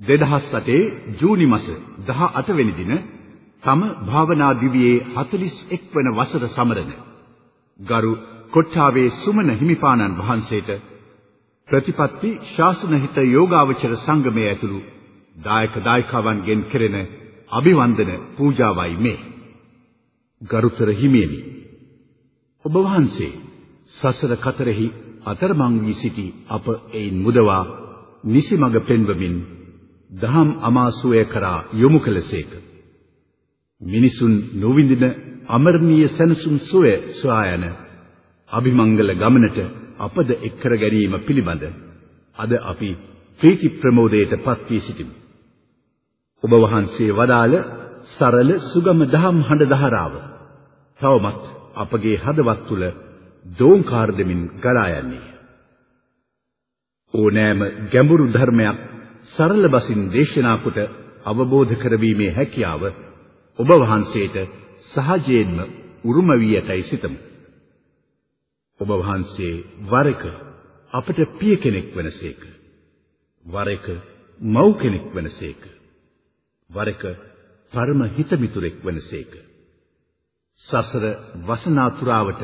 2008 ජූනි මාස 18 වෙනි දින තම භාවනා දිවියේ 41 වන වසර සමරන ගරු කොට්ටාවේ සුමන හිමිපාණන් වහන්සේට ප්‍රතිපත්ති ශාසනහිත යෝගාවචර සංගමයේ ඇතුළු දායක දායකවන්ගෙන් කෙරෙන අභිවන්දන පූජාවයි මේ. ගරුතර හිමියනි ඔබ වහන්සේ සසර කතරෙහි අතරමං වී සිටි අප එයින් මුදවා නිසිමඟ පෙන්වමින් දහම් අමාසුවය කරා යොමු කළසේක. මිනිසුන් නොවිඳින අමරණීය සැනසුම් සුවය සොයා යන අභිමංගල ගමනට අපද එක් කර ගැනීම පිළිබඳ අද අපි ප්‍රීති ප්‍රමෝදයට පත් වී සිටිමු. ඔබ වහන්සේ වදාළ සරල සුගම දහම් හඬ දහරාව තවමත් අපගේ හදවත් තුල දෝංකාර දෙමින් ගලා යන්නේ. ඕනෑම ගැඹුරු ධර්මයක් සරල බසින් දේශනා කොට අවබෝධ කරවීමේ හැකියාව ඔබ වහන්සේට සහජයෙන්ම උරුම වී ඇතැයි සිතමු. ඔබ වහන්සේ වර එක අපට පිය කෙනෙක් වනසේක. වර එක මව් කෙනෙක් වනසේක. වර එක පරම හිතමිතුරෙක් වනසේක. සසර වසනාතුරාවට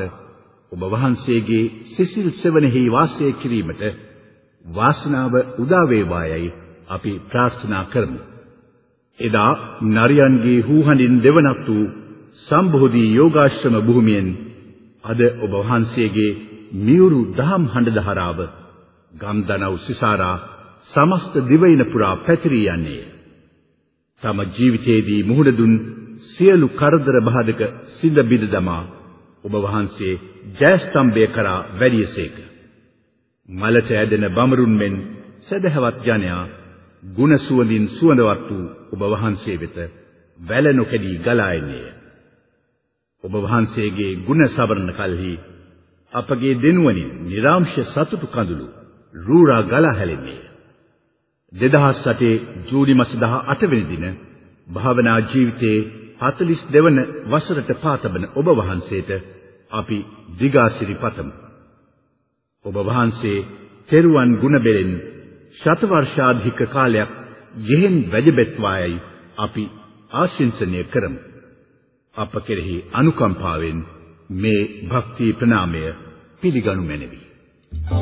ඔබ වහන්සේගේ සිසිල් සෙවණෙහි වාසය කිරීමට වාසනාව උදා වේවායයි අපි ප්‍රාර්ථනා කරමු. එදා නරියන්ගේ හූහඬින් දෙවනක් වූ සම්බෝධි යෝගාශ්‍රම භූමියෙන් අද ඔබ වහන්සේගේ මියුරු දහම් හඬ දහරාව ගම්දනව් සිසාරා සමස්ත දිවයින පුරා පැතිරී යන්නේ. තම ජීවිතයේදී මුහුණ දුන් සියලු කරදර බාධක සිඳ බිඳ දමා ඔබ වහන්සේ ජයස්තම්භය කරා වැඩියසේක. මලට ඇදෙන බඹරුන් මෙන් සදහවත් ජනයා ගුණ සුවඳින් සුවඳවත් වූ ඔබ වහන්සේ වෙත වැල නොකැඩී ගලා එන්නේය. ඔබ වහන්සේගේ ගුණ සවරන කලෙහි අපගේ දෙනුවනින් නිර්ාංශ සතුටු කඳුළු රූරා ගලා හැලෙන්නේය. 2008 ජූලි මාස 18 වෙනි දින භාවනා ජීවිතයේ 42 වන වසරට පාතබන ඔබ වහන්සේට අපි දිගාසිරි පතමු. ඔබ වහන්සේ තෙරුවන් ගුණ බෙරෙන් ශත වර්ෂාධික කාලයක් යෙහෙන් වැජබෙත්වායයි අපි ආශිංසනය කරමු. අප කෙරෙහි අනුකම්පාවෙන් මේ භක්ති ප්‍රණාමය පිළිගනු මැනවි. Thank you.